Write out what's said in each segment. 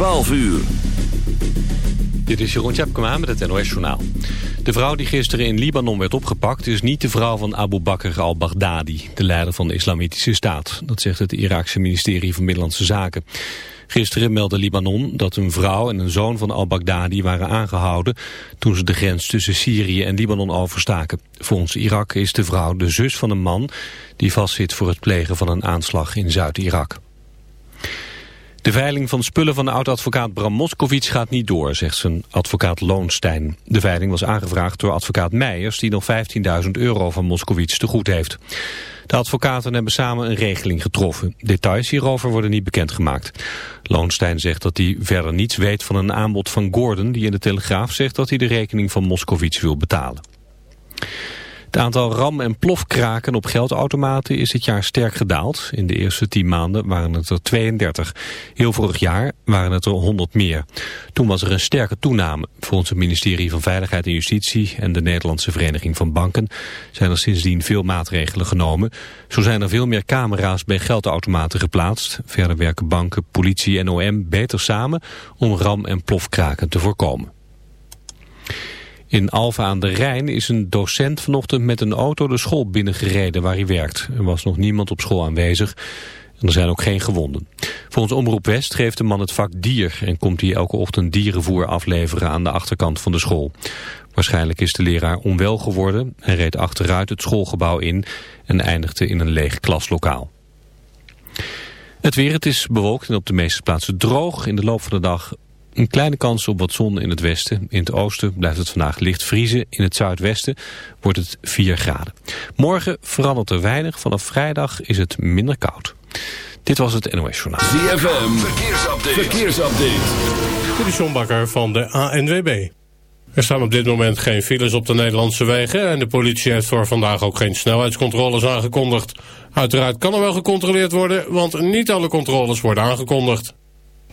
12 uur. Dit is Jeroen Tjepkema met het NOS Journaal. De vrouw die gisteren in Libanon werd opgepakt... is niet de vrouw van Abu Bakr al-Baghdadi, de leider van de Islamitische Staat. Dat zegt het Iraakse ministerie van Middellandse Zaken. Gisteren meldde Libanon dat een vrouw en een zoon van al-Baghdadi waren aangehouden... toen ze de grens tussen Syrië en Libanon overstaken. Volgens Irak is de vrouw de zus van een man... die vastzit voor het plegen van een aanslag in Zuid-Irak. De veiling van spullen van de oud-advocaat Bram Moskowitz gaat niet door, zegt zijn advocaat Loonstein. De veiling was aangevraagd door advocaat Meijers, die nog 15.000 euro van Moskowitz te goed heeft. De advocaten hebben samen een regeling getroffen. Details hierover worden niet bekendgemaakt. Loonstein zegt dat hij verder niets weet van een aanbod van Gordon... die in de Telegraaf zegt dat hij de rekening van Moskowitz wil betalen. Het aantal ram- en plofkraken op geldautomaten is dit jaar sterk gedaald. In de eerste 10 maanden waren het er 32. Heel vorig jaar waren het er 100 meer. Toen was er een sterke toename. Volgens het ministerie van Veiligheid en Justitie en de Nederlandse Vereniging van Banken zijn er sindsdien veel maatregelen genomen. Zo zijn er veel meer camera's bij geldautomaten geplaatst. Verder werken banken, politie en OM beter samen om ram- en plofkraken te voorkomen. In Alfa aan de Rijn is een docent vanochtend met een auto de school binnengereden waar hij werkt. Er was nog niemand op school aanwezig en er zijn ook geen gewonden. Volgens Omroep West geeft de man het vak dier en komt hij elke ochtend dierenvoer afleveren aan de achterkant van de school. Waarschijnlijk is de leraar onwel geworden en reed achteruit het schoolgebouw in en eindigde in een leeg klaslokaal. Het weer, het is bewolkt en op de meeste plaatsen droog. In de loop van de dag een kleine kans op wat zon in het westen. In het oosten blijft het vandaag licht vriezen. In het zuidwesten wordt het 4 graden. Morgen verandert er weinig. Vanaf vrijdag is het minder koud. Dit was het NOS Journaal. ZFM, verkeersupdate. verkeersupdate. Dit is John Bakker van de ANWB. Er staan op dit moment geen files op de Nederlandse wegen... en de politie heeft voor vandaag ook geen snelheidscontroles aangekondigd. Uiteraard kan er wel gecontroleerd worden... want niet alle controles worden aangekondigd.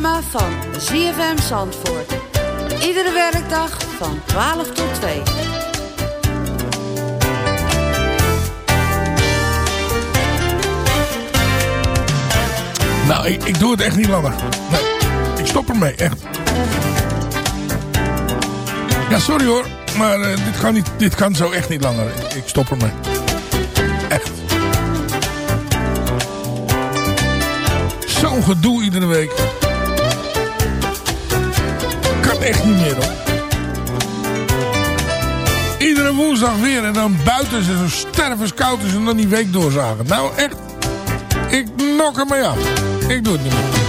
Lunchprogramma van ZFM Zandvoort. Iedere werkdag van 12 tot 2. Nou, ik, ik doe het echt niet langer. Ik stop ermee, echt. Ja, sorry hoor. Maar eh, dit, kan niet, dit kan zo echt niet langer. Ik, ik stop ermee. Echt. Zo'n gedoe iedere week. Echt niet meer hoor. Iedere woensdag weer en dan buiten ze zo stervenskoud is en dan die week doorzagen. Nou echt, ik nok er mee af. Ik doe het niet meer.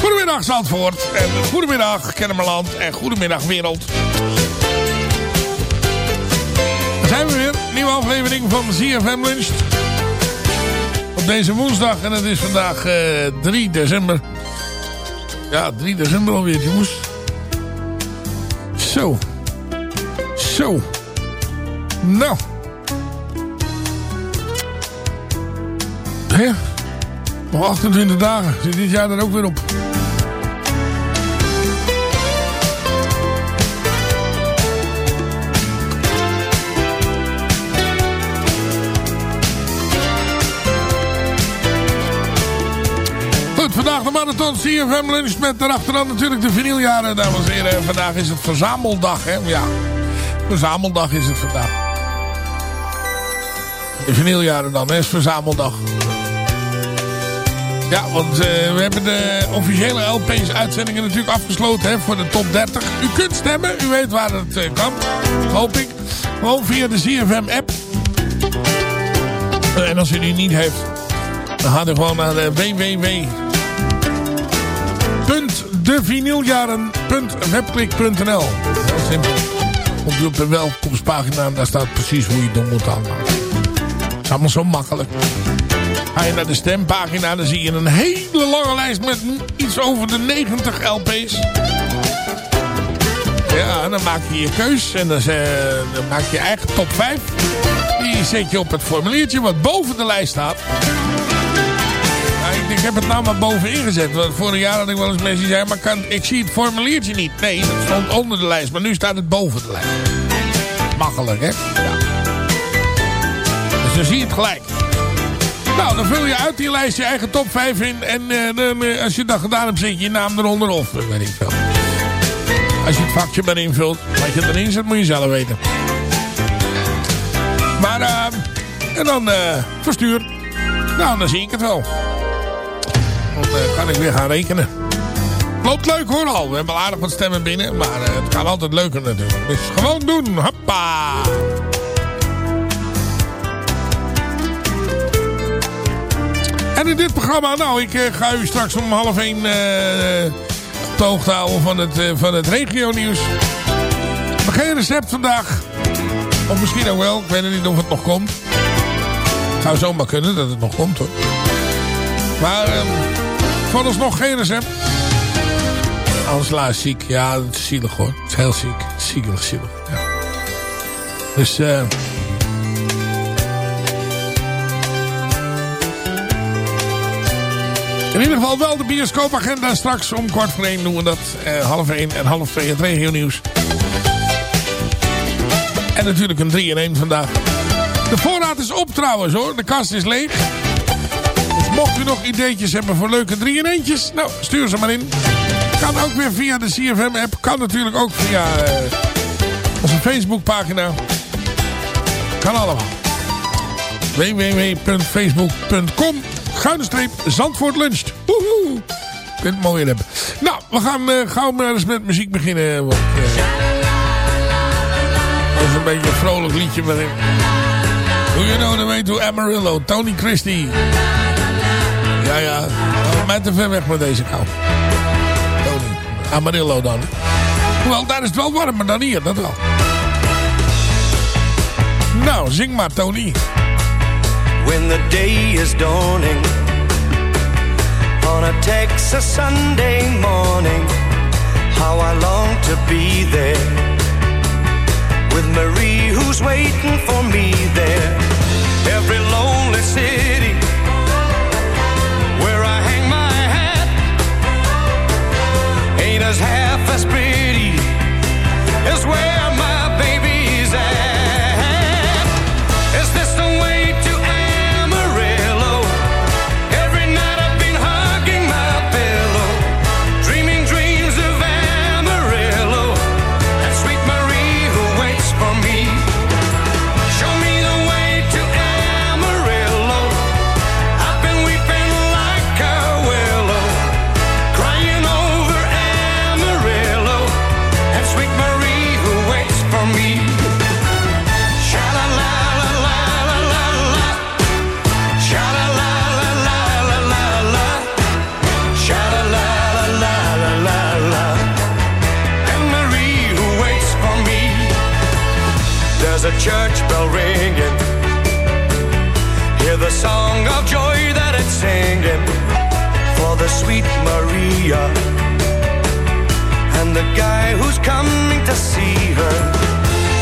Goedemiddag Zandvoort en goedemiddag Kennemerland en goedemiddag wereld. Nieuwe aflevering van ZFM Lunch. Op deze woensdag en het is vandaag eh 3 december. Ja, 3 december alweer jongens. Zo. Zo. Nou. Hè? Nog 28 dagen. Zit dit jaar er ook weer op. marathon CFM Lunch met daarachteraan natuurlijk de vinyljaren, dames en heren. Vandaag is het verzameldag, hè? Ja, verzameldag is het vandaag. De vinyljaren dan, hè? is verzameldag. Ja, want uh, we hebben de officiële LP's uitzendingen natuurlijk afgesloten hè, voor de top 30. U kunt stemmen, u weet waar het uh, kan, hoop ik. Gewoon via de CFM app. Uh, en als u die niet heeft, dan gaat u gewoon naar de www devinyljaren.webklik.nl Heel simpel. Komt u op de welkomstpagina en daar staat precies hoe je het moet aanmaken. Het is allemaal zo makkelijk. Ga je naar de stempagina, dan zie je een hele lange lijst met iets over de 90 LP's. Ja, en dan maak je je keus en dan, dan maak je je eigen top 5. Die zet je op het formuliertje wat boven de lijst staat. Ik, heb het nou maar bovenin gezet. Vorig jaar had ik wel eens mensen die zeiden... maar kan, ik zie het formuliertje niet. Nee, dat stond onder de lijst. Maar nu staat het boven de lijst. Makkelijk, hè? Ja. Dus dan zie je het gelijk. Nou, dan vul je uit die lijst je eigen top 5 in. En dan, uh, als je dat gedaan hebt, zet je je naam eronder of uh, weet ik veel. Als je het vakje maar invult. Wat je erin zet, moet je zelf weten. Maar, en dan verstuur. Nou, dan zie ik het wel. Dan uh, kan ik weer gaan rekenen. Loopt leuk hoor al. We hebben al aardig wat stemmen binnen. Maar uh, het kan altijd leuker natuurlijk. Dus gewoon doen. Hoppa. En in dit programma, nou, ik uh, ga u straks om half één de hoogte houden van het, van het regio nieuws. Maar geen recept vandaag. Of misschien ook wel. Ik weet niet of het nog komt. Het zou zomaar kunnen dat het nog komt hoor. Maar... Um, van ons nog geen recept. Angela is ziek. Ja, het is zielig hoor. Het is heel ziek. Zielig, zielig. Ja. Dus... Uh, in ieder geval wel de bioscoopagenda. Straks om kwart voor één doen we dat. Uh, half één en half twee het regio nieuws. En natuurlijk een 3 in 1 vandaag. De voorraad is op trouwens hoor. De kast is leeg. Mocht u nog ideetjes hebben voor leuke 3 in eentjes, nou, stuur ze maar in. Kan ook weer via de CFM-app. Kan natuurlijk ook via uh, onze Facebookpagina. Kan allemaal. www.facebook.com Schuine Zandvoort luncht. Woehoe. Kunt het mooi in hebben. Nou, we gaan uh, gauw maar eens met muziek beginnen. Want, uh, dat is een beetje een vrolijk liedje. Maar, Do you know the way to Amarillo? Tony Christie. Ja, ja. Eh, oh, mij te ver weg met deze kou. Tony. Amarillo dan. Hoewel, daar is het wel warmer dan hier. Dat wel. Nou, zing maar, Tony. When the day is dawning On a Texas Sunday morning How I long to be there With Marie who's waiting for me there Every lonely city As half as pretty As where church bell ringing. Hear the song of joy that it's singing for the sweet Maria and the guy who's coming to see her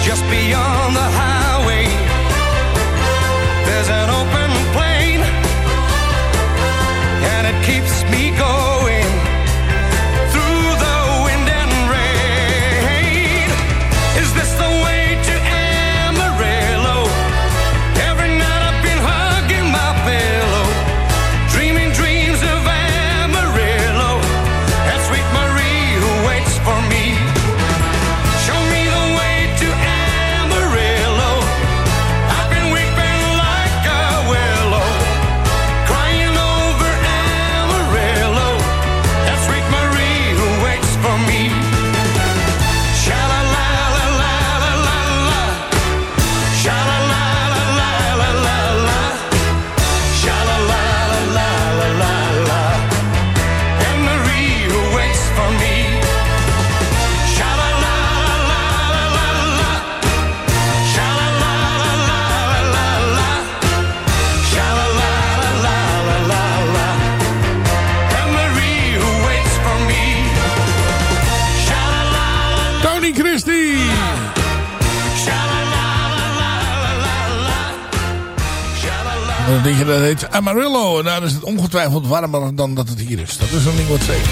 just beyond the highway daar is het ongetwijfeld warmer dan dat het hier is. Dat is een ding wat zeker.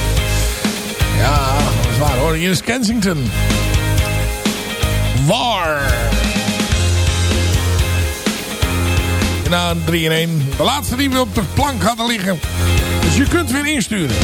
Ja, dat is waar hoor. Hier is Kensington. War. Na 3-1. De laatste die we op de plank hadden liggen. Dus je kunt weer insturen.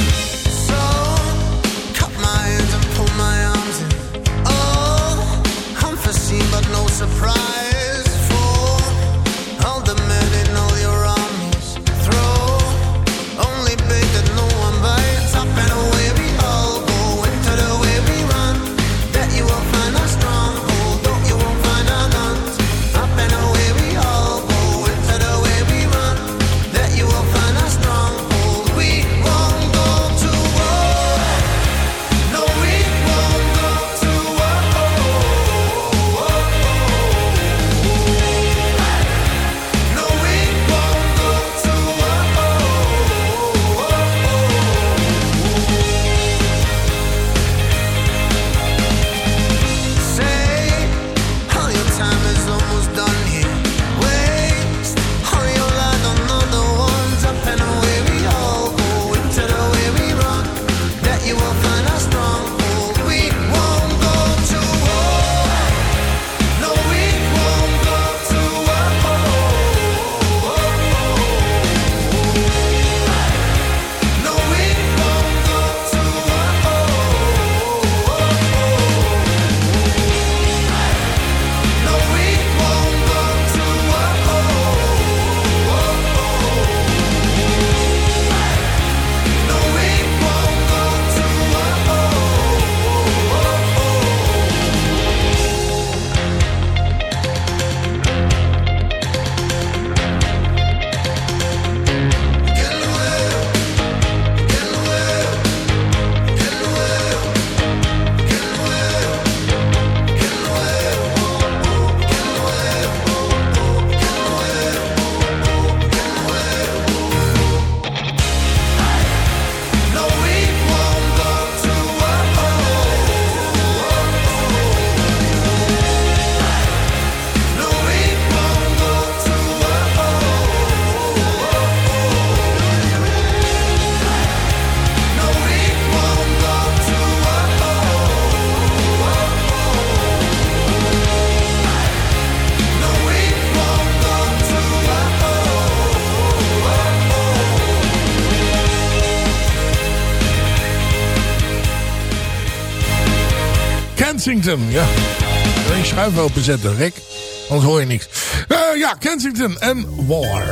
Kensington. Ja. Ik schuif openzetten, Rick. Anders hoor je niks. Eh, ja, Kensington en War.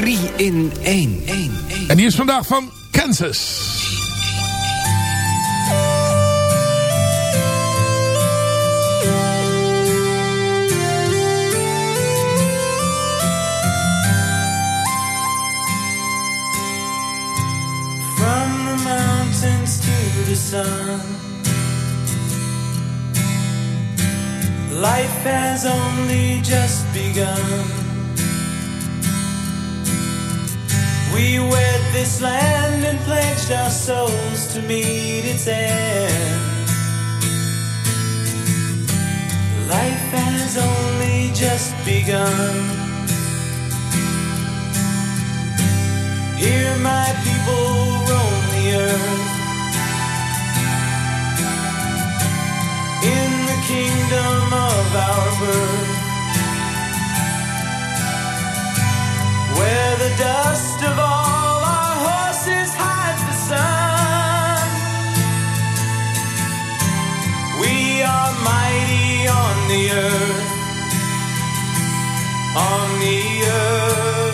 3 In 1, 1, 1. En die is vandaag van Kansas. sun. Life has only just begun. We wed this land and pledged our souls to meet its end. Life has only just begun. Hear my people roam the earth. Kingdom of our birth. Where the dust of all our horses hides the sun. We are mighty on the earth. On the earth.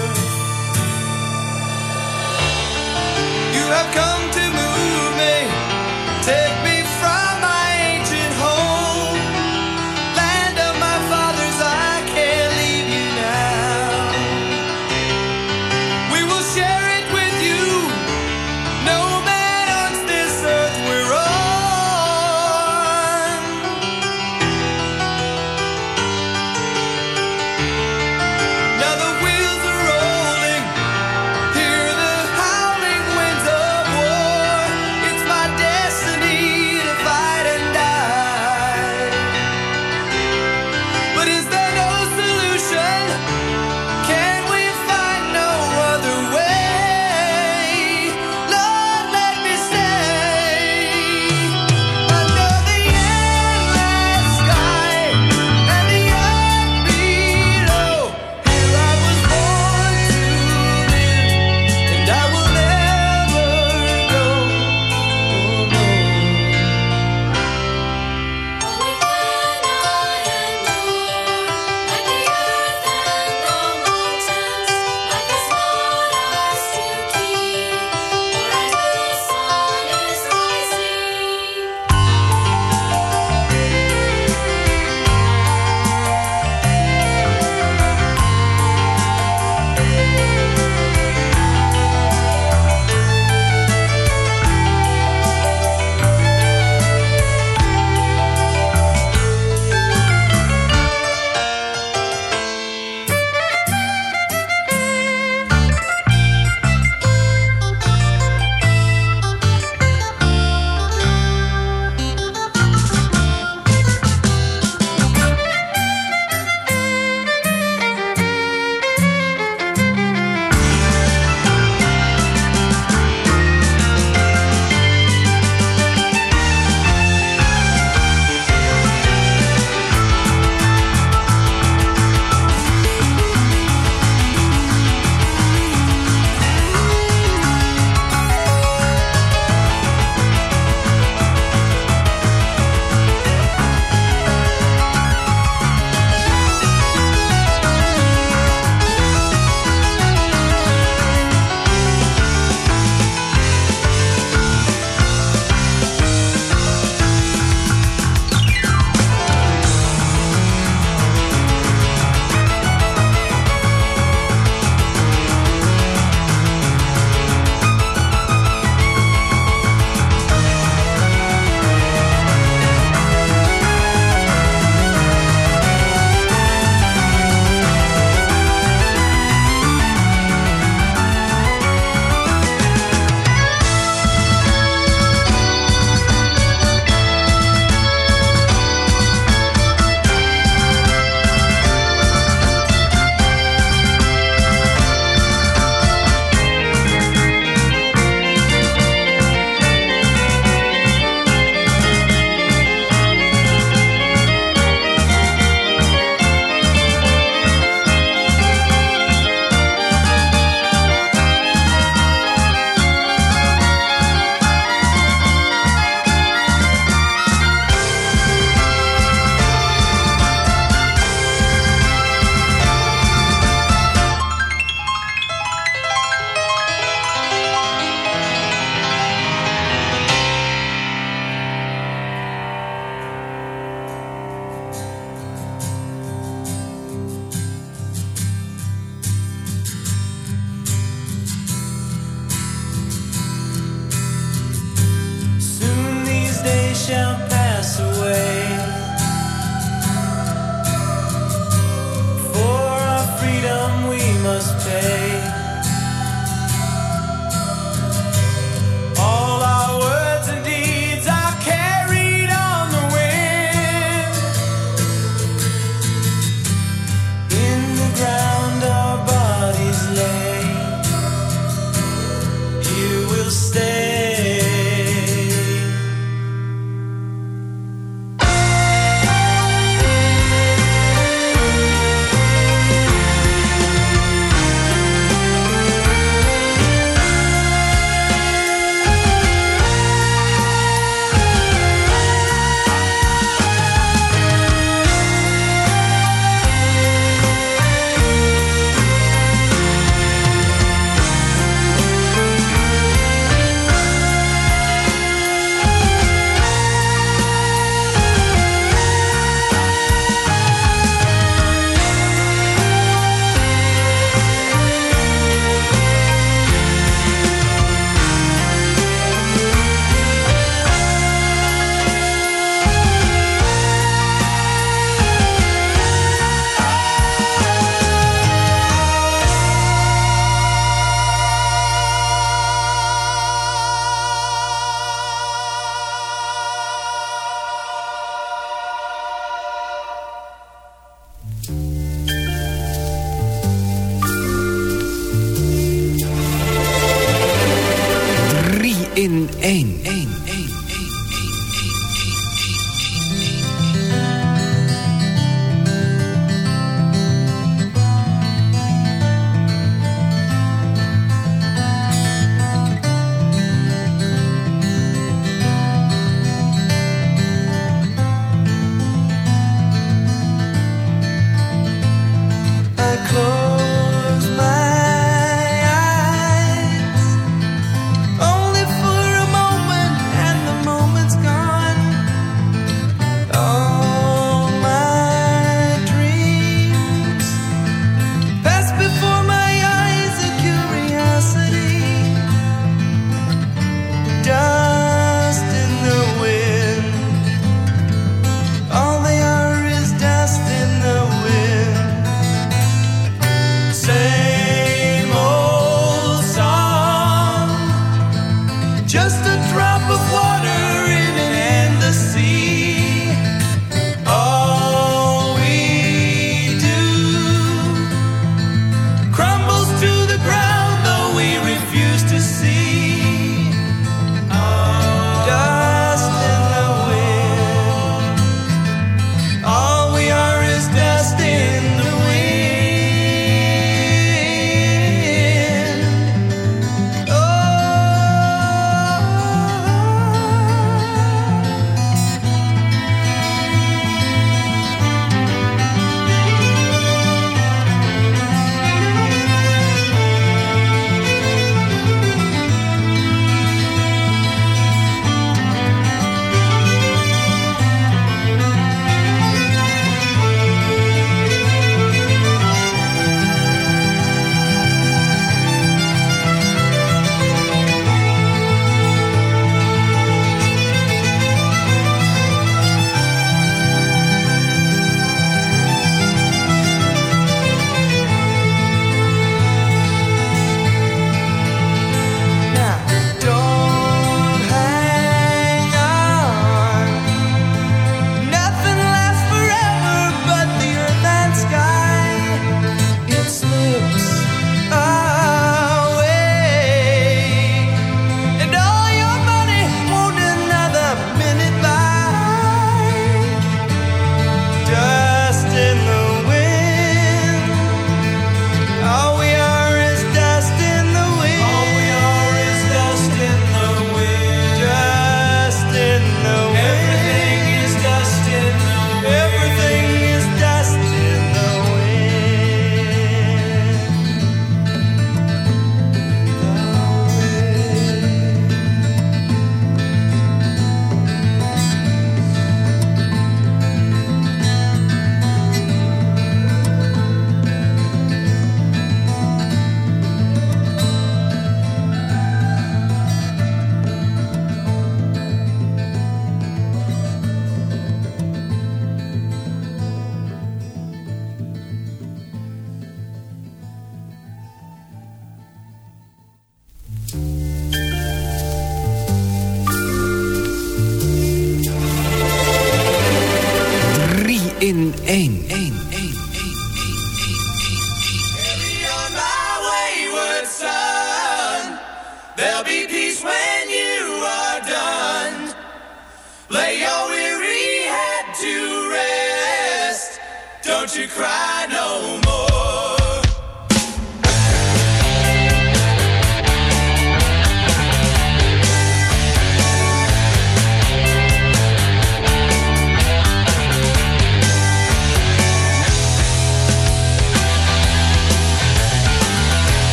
Don't you cry no more.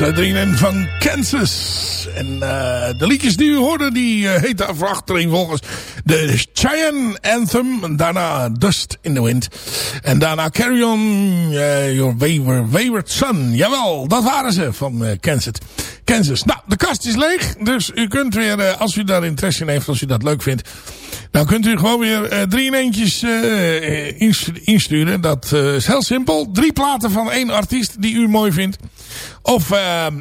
Uh, Drien van Kansas. En uh, de liedjes die u hoorde, die uh, heten volgens de Cheyenne Anthem. En daarna Dust in the Wind. En daarna Carry On Your Wayward, Wayward Son. Jawel, dat waren ze van Kansas. Kansas. Nou, de kast is leeg. Dus u kunt weer, als u daar interesse in heeft, als u dat leuk vindt... Nou kunt u gewoon weer uh, drie in eentjes uh, insturen. Dat uh, is heel simpel. Drie platen van één artiest die u mooi vindt. Of ehm,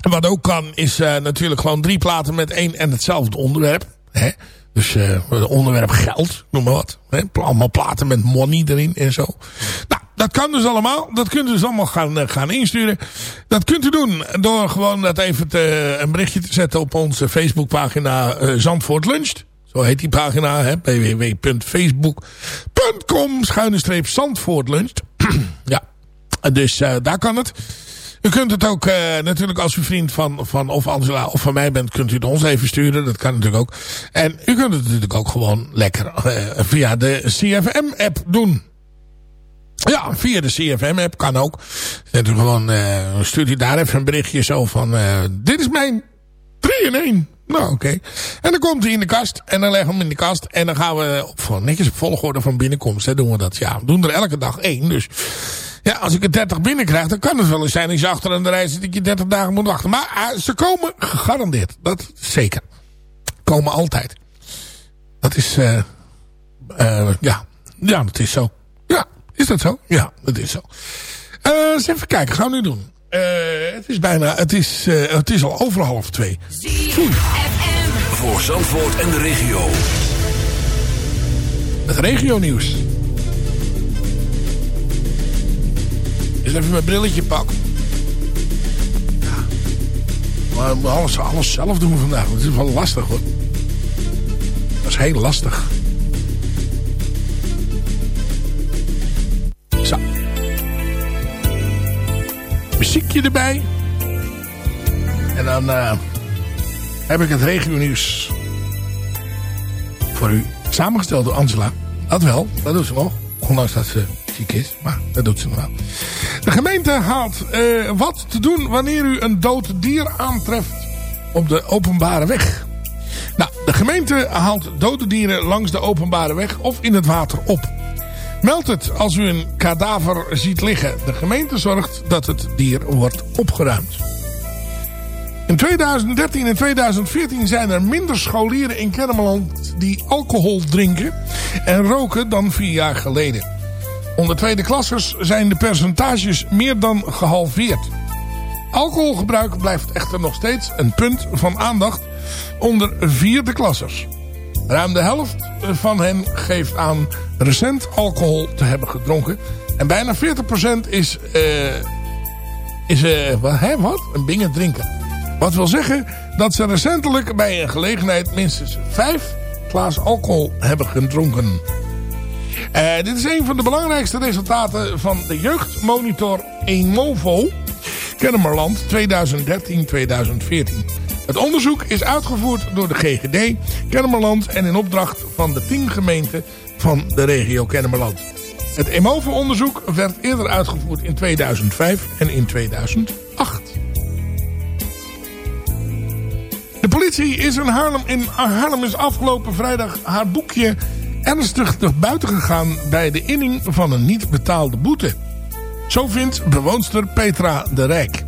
wat ook kan is natuurlijk gewoon drie platen met één en hetzelfde onderwerp. Hè? Dus het onderwerp geld, noem maar wat. Hè? Allemaal platen met money erin en zo. Nou, dat kan dus allemaal. Dat kunt u dus allemaal gaan, gaan insturen. Dat kunt u doen door gewoon dat even te, een berichtje te zetten op onze Facebookpagina Zandvoort Luncht. Zo heet die pagina, www.facebook.com schuine streep Zandvoort ja, dus daar kan het. U kunt het ook uh, natuurlijk als u vriend van, van of Angela of van mij bent, kunt u het ons even sturen. Dat kan natuurlijk ook. En u kunt het natuurlijk ook gewoon lekker uh, via de CFM-app doen. Ja, via de CFM-app kan ook. Zet u gewoon, stuurt u daar even een berichtje zo van, dit is mijn 3 in 1. Nou, oké. En dan komt hij in de kast. En dan leggen we hem in de kast. En dan gaan we op, netjes op volgorde van binnenkomst. Hè, doen we dat. Ja, we doen er elke dag één. Dus ja, als ik er 30 binnenkrijg, dan kan het wel eens zijn als je achter aan de rij zit dat je 30 dagen moet wachten. Maar uh, ze komen gegarandeerd. Dat zeker. Komen altijd. Dat is, uh, uh, ja. Ja, dat is zo. Ja, is dat zo? Ja, dat is zo. eens even kijken, gaan we nu doen. Het is bijna, het is, het is al over half twee. Voor Zandvoort en de regio. Het regio nieuws. Eens even mijn brilletje pakken. Ja. Maar alles, alles zelf doen vandaag. Het is wel lastig hoor. Dat is heel lastig. Zo muziekje erbij. En dan uh, heb ik het regionieuws voor u samengesteld door Angela. Dat wel, dat doet ze nog. Ondanks dat ze ziek is, maar dat doet ze nog wel. De gemeente haalt uh, wat te doen wanneer u een dood dier aantreft op de openbare weg. Nou, de gemeente haalt dode dieren langs de openbare weg of in het water op. Meld het als u een kadaver ziet liggen. De gemeente zorgt dat het dier wordt opgeruimd. In 2013 en 2014 zijn er minder scholieren in Kennemerland die alcohol drinken en roken dan vier jaar geleden. Onder tweede klassers zijn de percentages meer dan gehalveerd. Alcoholgebruik blijft echter nog steeds een punt van aandacht onder vierde klassers. Ruim de helft van hen geeft aan recent alcohol te hebben gedronken. En bijna 40% is, uh, is uh, wat, hè, wat? Een bingen drinken. Wat wil zeggen dat ze recentelijk bij een gelegenheid minstens 5 glaas alcohol hebben gedronken. Uh, dit is een van de belangrijkste resultaten van de jeugdmonitor EMOVO Kennemerland 2013-2014. Het onderzoek is uitgevoerd door de GGD Kennemerland en in opdracht van de 10 gemeenten van de regio Kennemerland. Het EMOVE-onderzoek werd eerder uitgevoerd in 2005 en in 2008. De politie is in Haarlem, in Haarlem is afgelopen vrijdag haar boekje ernstig naar buiten gegaan bij de inning van een niet betaalde boete. Zo vindt bewoonster Petra de Rijk.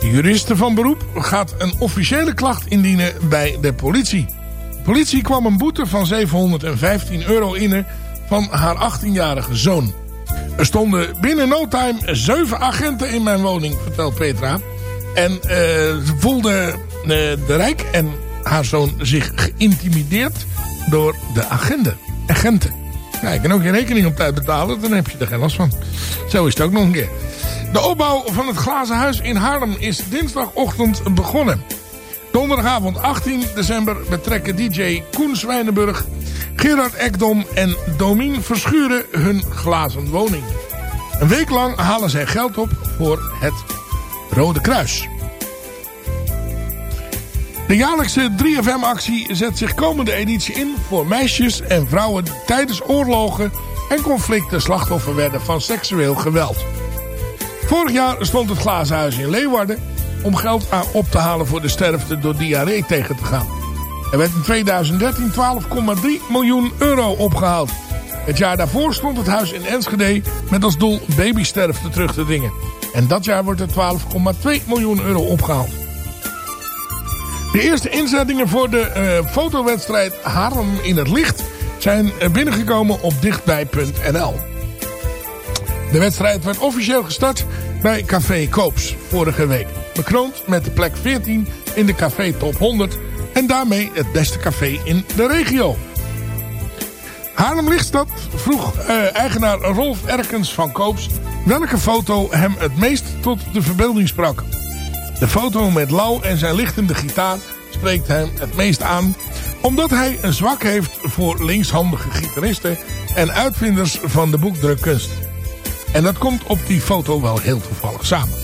De juriste van beroep gaat een officiële klacht indienen bij de politie. De politie kwam een boete van 715 euro in van haar 18-jarige zoon. Er stonden binnen no time zeven agenten in mijn woning, vertelt Petra. En eh, ze voelde eh, de Rijk en haar zoon zich geïntimideerd door de agenten. agenten. Ja, je ook je rekening op tijd betalen, dan heb je er geen last van. Zo is het ook nog een keer. De opbouw van het glazen huis in Haarlem is dinsdagochtend begonnen. Donderdagavond 18 december betrekken DJ Koen Zwijnenburg, Gerard Ekdom en Domien Verschuren hun glazen woning. Een week lang halen zij geld op voor het Rode Kruis. De jaarlijkse 3FM-actie zet zich komende editie in voor meisjes en vrouwen die tijdens oorlogen en conflicten slachtoffer werden van seksueel geweld. Vorig jaar stond het Glazen Huis in Leeuwarden om geld aan op te halen voor de sterfte door diarree tegen te gaan. Er werd in 2013 12,3 miljoen euro opgehaald. Het jaar daarvoor stond het huis in Enschede met als doel babysterfte terug te dringen. En dat jaar wordt er 12,2 miljoen euro opgehaald. De eerste inzettingen voor de eh, fotowedstrijd Haarlem in het Licht zijn eh, binnengekomen op dichtbij.nl. De wedstrijd werd officieel gestart bij Café Koops vorige week. Bekroond met de plek 14 in de Café Top 100 en daarmee het beste café in de regio. Haarlem Lichtstad vroeg eh, eigenaar Rolf Erkens van Koops welke foto hem het meest tot de verbeelding sprak. De foto met Lau en zijn lichtende gitaar spreekt hem het meest aan... omdat hij een zwak heeft voor linkshandige gitaristen... en uitvinders van de boekdrukkunst. En dat komt op die foto wel heel toevallig samen.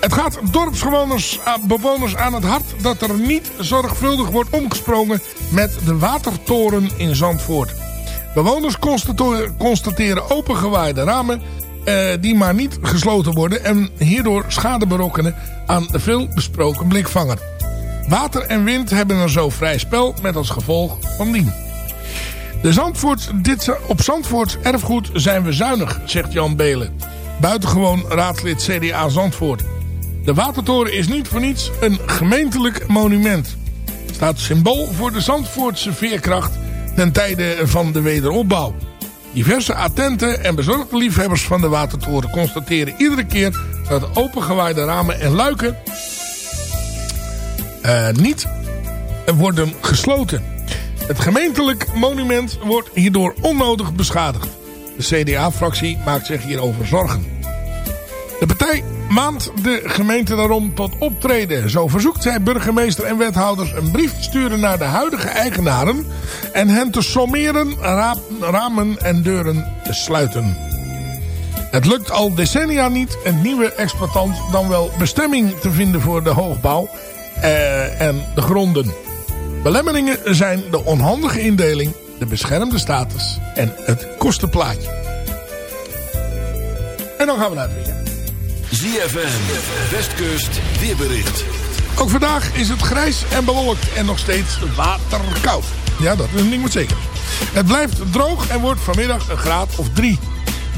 Het gaat dorpsbewoners bewoners aan het hart dat er niet zorgvuldig wordt omgesprongen met de watertoren in Zandvoort. Bewoners constateren opengewaaide ramen eh, die maar niet gesloten worden en hierdoor schade berokkenen aan de veel besproken blikvanger. Water en wind hebben er zo vrij spel met als gevolg van dien. De Zandvoort, dit, op Zandvoorts erfgoed zijn we zuinig, zegt Jan Belen. Buitengewoon raadslid CDA Zandvoort. De watertoren is niet voor niets een gemeentelijk monument. Staat symbool voor de Zandvoortse veerkracht ten tijde van de wederopbouw. Diverse attente en bezorgde liefhebbers van de watertoren constateren iedere keer dat opengewaaide ramen en luiken eh, niet worden gesloten. Het gemeentelijk monument wordt hierdoor onnodig beschadigd. De CDA-fractie maakt zich hierover zorgen. De partij maand de gemeente daarom tot optreden. Zo verzoekt zij burgemeester en wethouders een brief te sturen naar de huidige eigenaren... en hen te sommeren ra ramen en deuren te sluiten. Het lukt al decennia niet een nieuwe exploitant dan wel bestemming te vinden voor de hoogbouw eh, en de gronden. Belemmeringen zijn de onhandige indeling, de beschermde status en het kostenplaatje. En dan gaan we naar het weer. ZFM, Westkust, weerbericht. Ook vandaag is het grijs en bewolkt en nog steeds waterkoud. Ja, dat is ding moet zeker. Het blijft droog en wordt vanmiddag een graad of drie.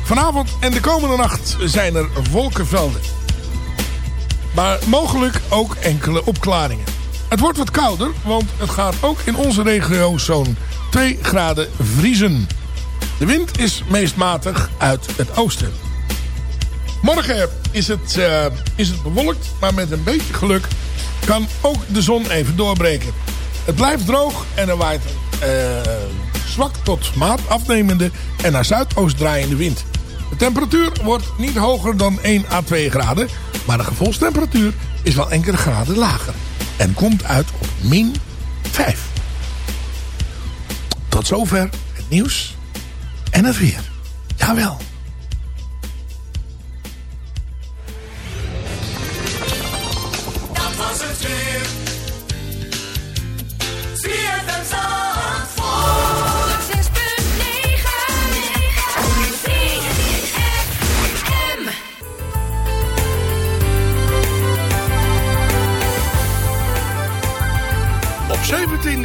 Vanavond en de komende nacht zijn er wolkenvelden. Maar mogelijk ook enkele opklaringen. Het wordt wat kouder, want het gaat ook in onze regio zo'n 2 graden vriezen. De wind is meest matig uit het oosten. Morgen is het, eh, is het bewolkt, maar met een beetje geluk kan ook de zon even doorbreken. Het blijft droog en er waait eh, zwak tot maat afnemende en naar zuidoost draaiende wind. De temperatuur wordt niet hoger dan 1 à 2 graden, maar de gevolgstemperatuur is wel enkele graden lager. En komt uit op min 5. Tot zover het nieuws en het weer. Jawel.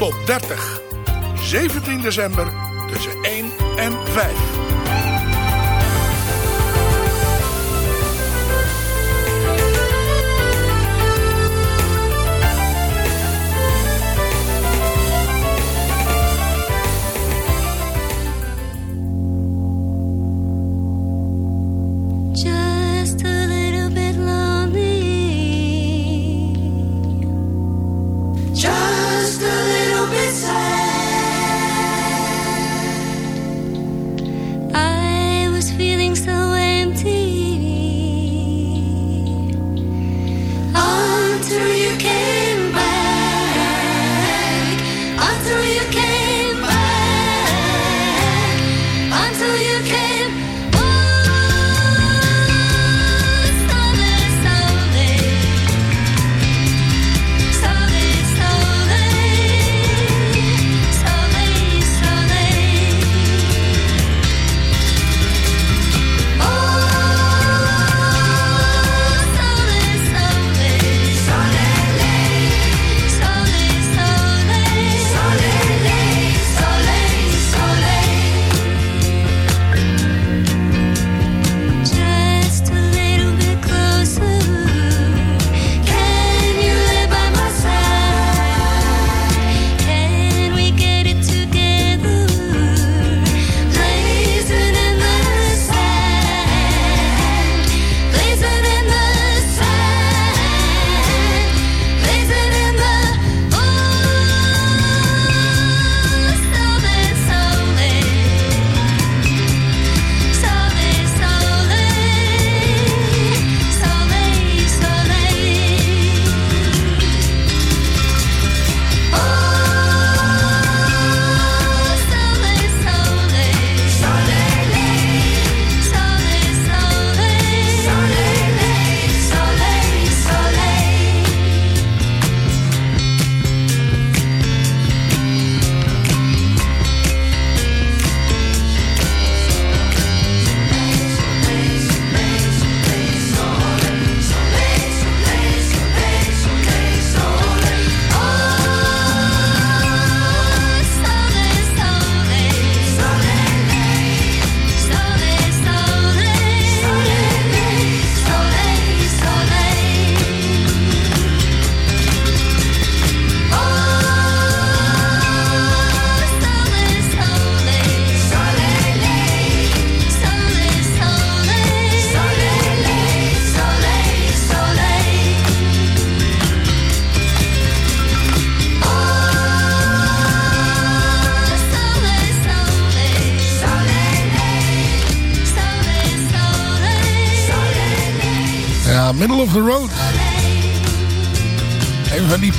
top 30. 17 december tussen 1 en 5.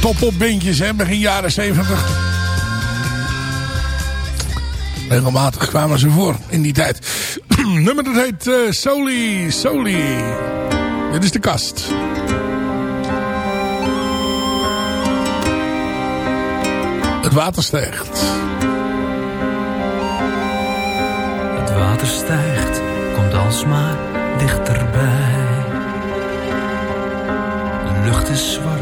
Top-op bandjes, hè, begin jaren 70. Regelmatig kwamen ze voor in die tijd. Nummer dat heet eh, Soli, Soli. Dit is de kast. Het water stijgt. Het water stijgt, komt alsmaar dichterbij. De lucht is zwart,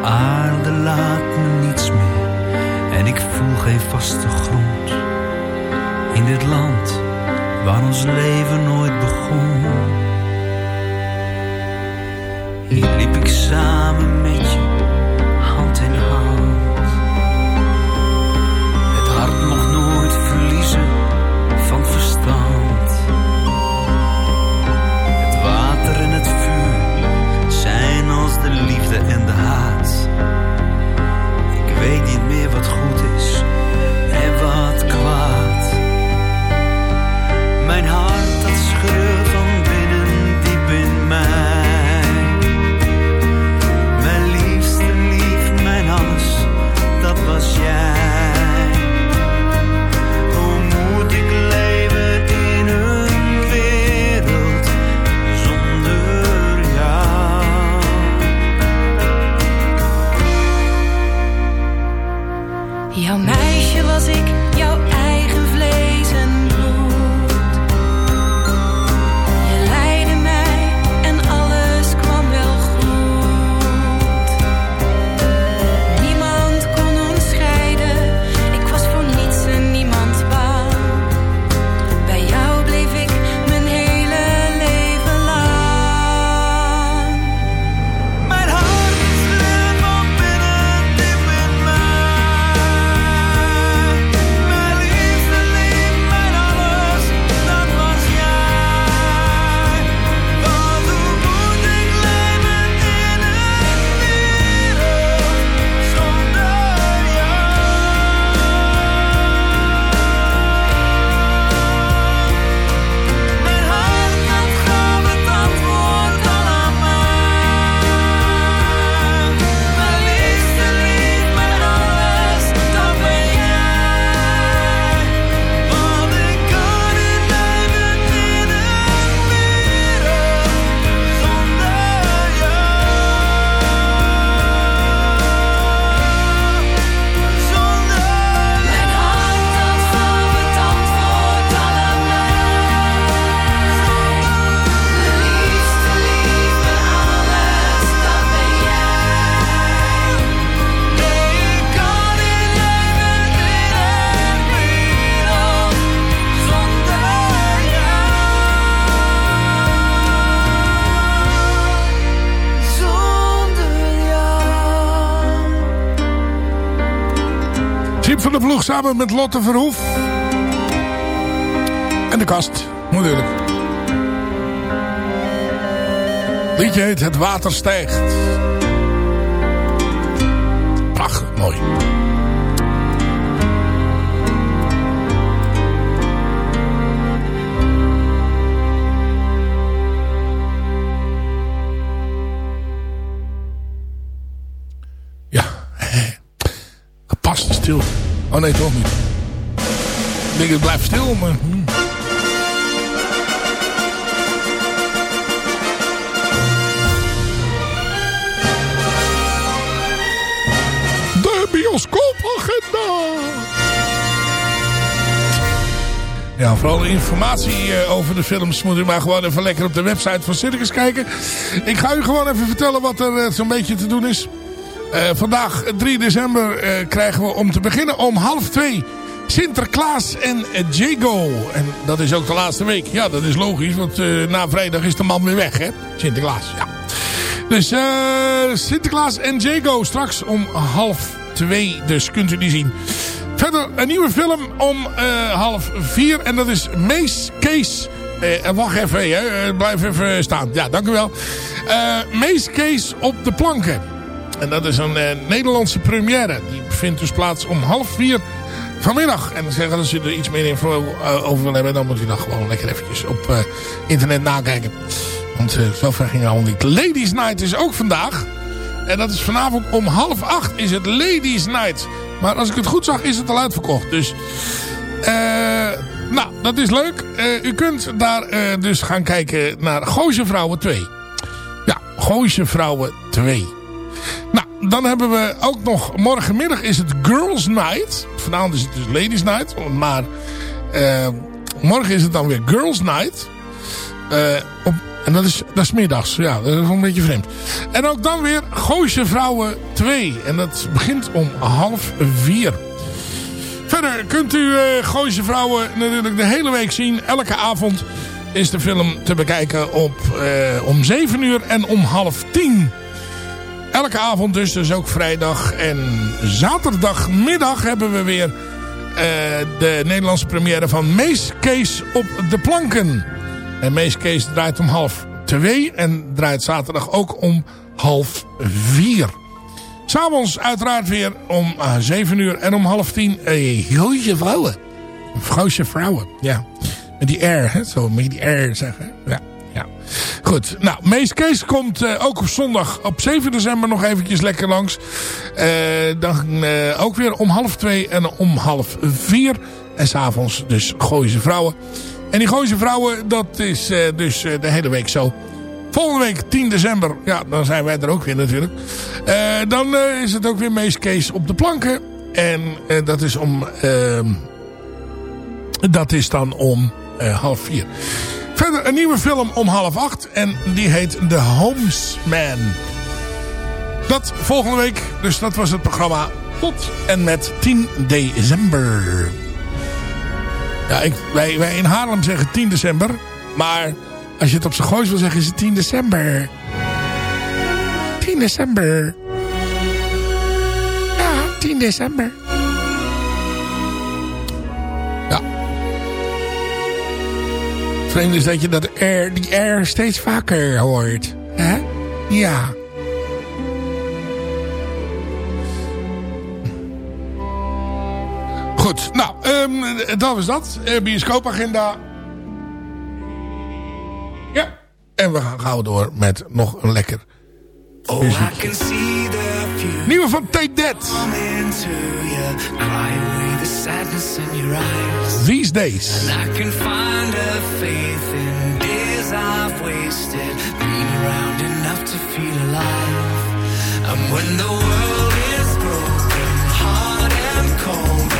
De aarde laat me niets meer en ik voel geen vaste grond. In dit land waar ons leven nooit begon. Hier liep ik samen met je, hand in hand. Het hart mocht nooit verliezen van verstand. Het water en het vuur zijn als de liefde en de haat. Samen met Lotte Verhoef. En de kast, natuurlijk. Liedje heet Het Water Stijgt. Prachtig, mooi. Ja, gepast stil. Oh nee, toch niet. Ik denk het blijft stil, maar... hm. De bioscoopagenda. Ja, voor alle informatie eh, over de films moet u maar gewoon even lekker op de website van Circus kijken. Ik ga u gewoon even vertellen wat er eh, zo'n beetje te doen is. Eh, vandaag 3 december eh, krijgen we om te beginnen om half twee Sinterklaas en eh, Jago. En dat is ook de laatste week. Ja, dat is logisch, want eh, na vrijdag is de man weer weg, hè? Sinterklaas, ja. Dus eh, Sinterklaas en Jago straks om half twee, dus kunt u die zien. Verder een nieuwe film om eh, half vier en dat is Mace Case... Eh, wacht even, hè, eh, blijf even staan. Ja, dank u wel. Eh Mace Case op de planken. En dat is een eh, Nederlandse première. Die vindt dus plaats om half vier vanmiddag. En dan zeggen als u er iets meer info eh, over wil hebben... dan moet u dat gewoon lekker eventjes op eh, internet nakijken. Want eh zover ging het al niet. Ladies Night is ook vandaag. En dat is vanavond om half acht is het Ladies Night. Maar als ik het goed zag is het al uitverkocht. Dus... nou, dat is leuk. U kunt daar dus gaan kijken naar Gooise Vrouwen 2. Ja, Gooise Vrouwen 2. Dan hebben we ook nog... Morgenmiddag is het Girls Night. Vanavond is het dus Ladies Night. Maar eh, morgen is het dan weer Girls Night. Eh, op, en dat is, dat is middags. Ja, dat is wel een beetje vreemd. En ook dan weer Gooise Vrouwen 2. En dat begint om half vier. Verder kunt u uh, Gooise Vrouwen natuurlijk de hele week zien. Elke avond is de film te bekijken op, om 7 uur en om half 10. Elke avond dus, dus ook vrijdag en zaterdagmiddag hebben we weer uh, de Nederlandse première van Mees Kees op de planken. En Mees Kees draait om half 2 en draait zaterdag ook om half 4. S'avonds uiteraard weer om uh, 7 uur en om half 10 uh, Gooise Vrouwen. Gooise Vrouwen, ja. Met die R, hè? zo met die R zeggen. Ja. Goed, nou, Mees Kees komt eh, ook op zondag op 7 december nog eventjes lekker langs. Eh, dan eh, ook weer om half 2 en om half 4. En s'avonds dus Gooise Vrouwen. En die Gooise Vrouwen, dat is dus de hele week zo. Volgende week 10 december, ja, dan zijn wij er ook weer natuurlijk. dan is het ook weer Mees Kees op de planken. En dat is om... Ehm, dat is dan om half vier. Verder een nieuwe film om half acht. En die heet The Homesman. Dat volgende week. Dus dat was het programma. Tot en met 10 december. Ja, ik, wij, wij in Haarlem zeggen 10 december. Maar als je het op zijn goois wil zeggen is het 10 december. 10 december. Ja, 10 december. vreemd is dat je dat R, die air steeds vaker hoort. Hè? Ja. Goed, nou, ehm, dat was dat. Eh, bioscoopagenda. Ja. En we gaan gauw door met nog een lekker Oh, I can see the. Nieuwe van Take That. These days. And I can find a faith in days I've wasted. Been around enough to feel alive. And when the world is broken, hard and cold.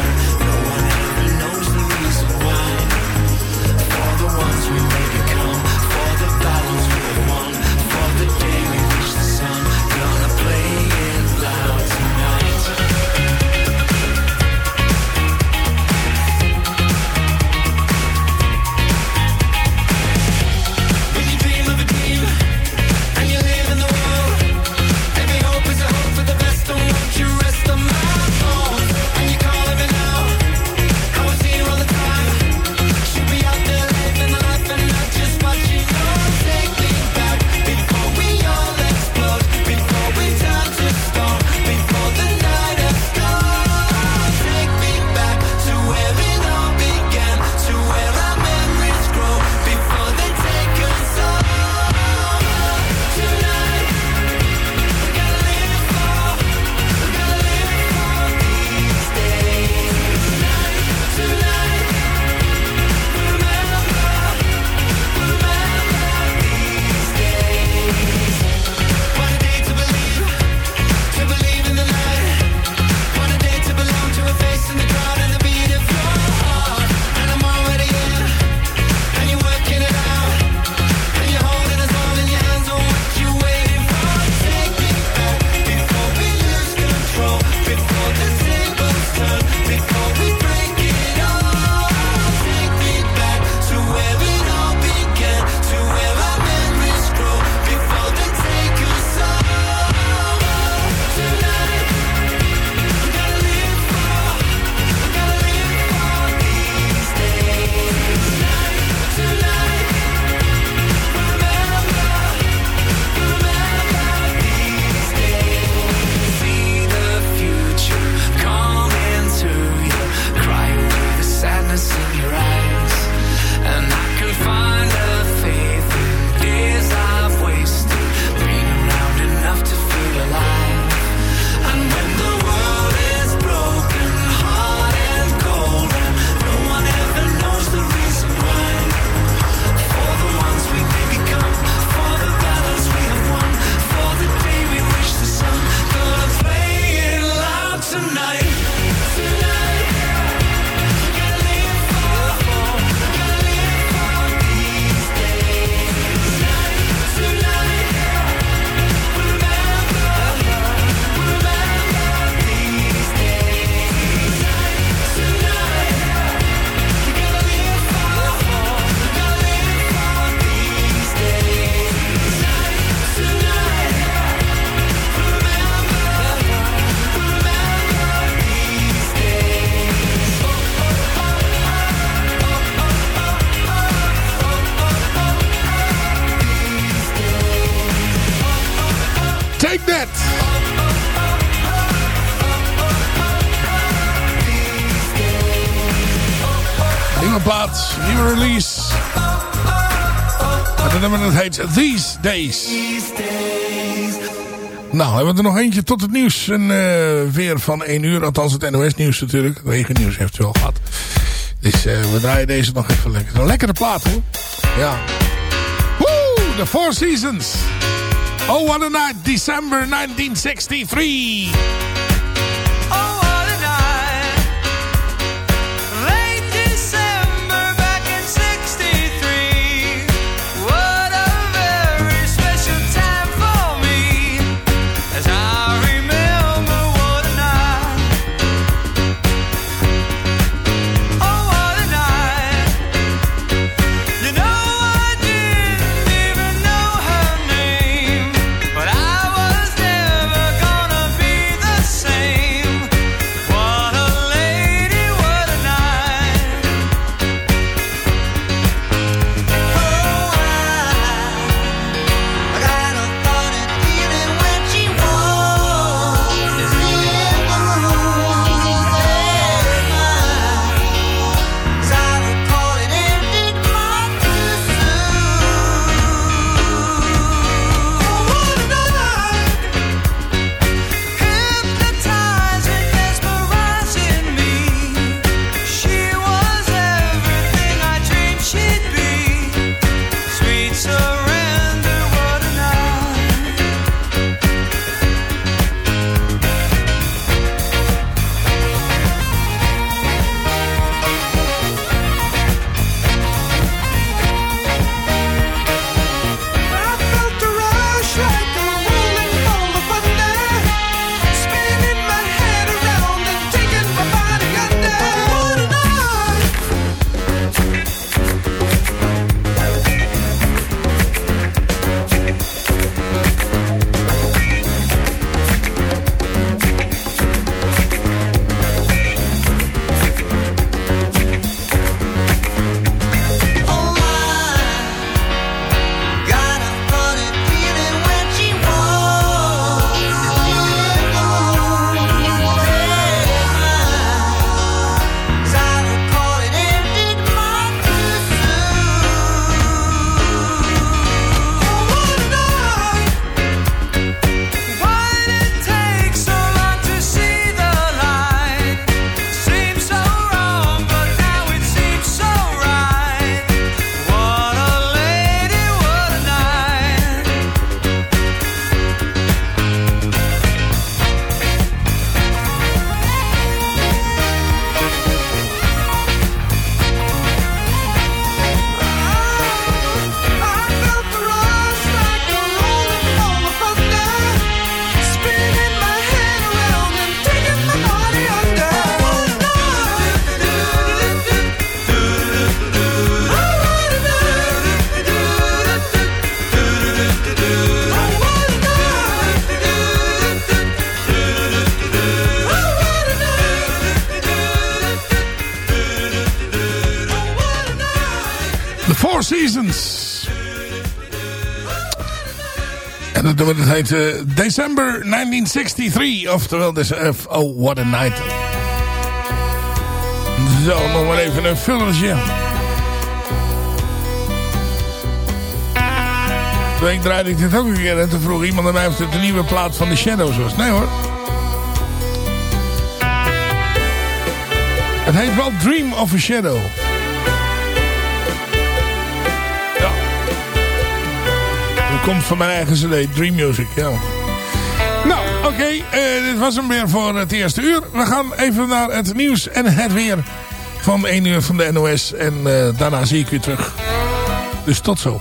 Days. Nou, hebben we er nog eentje tot het nieuws. een eh, weer van 1 uur, althans het NOS nieuws natuurlijk. Het regennieuws heeft u al gehad. Dus eh, we draaien deze nog even lekker. Een lekkere plaat hoor. Ja. Woe, The Four Seasons. Oh, what a night, December 1963. Dat heet eh, December 1963. Oftewel, dus, eh, oh, what a night. Zo, nog maar even een fullertje. De week draaide ik dit ook een keer. En toen vroeg iemand aan mij of het een nieuwe plaat van The Shadows was. Nee hoor. Het heet wel Dream of a Shadow. Komt van mijn eigen cd, Dream Music, ja. Nou, oké, eh, dit was hem weer voor het eerste uur. We gaan even naar het nieuws en het weer van 1 uur van de NOS. En eh, daarna zie ik u terug. Dus tot zo.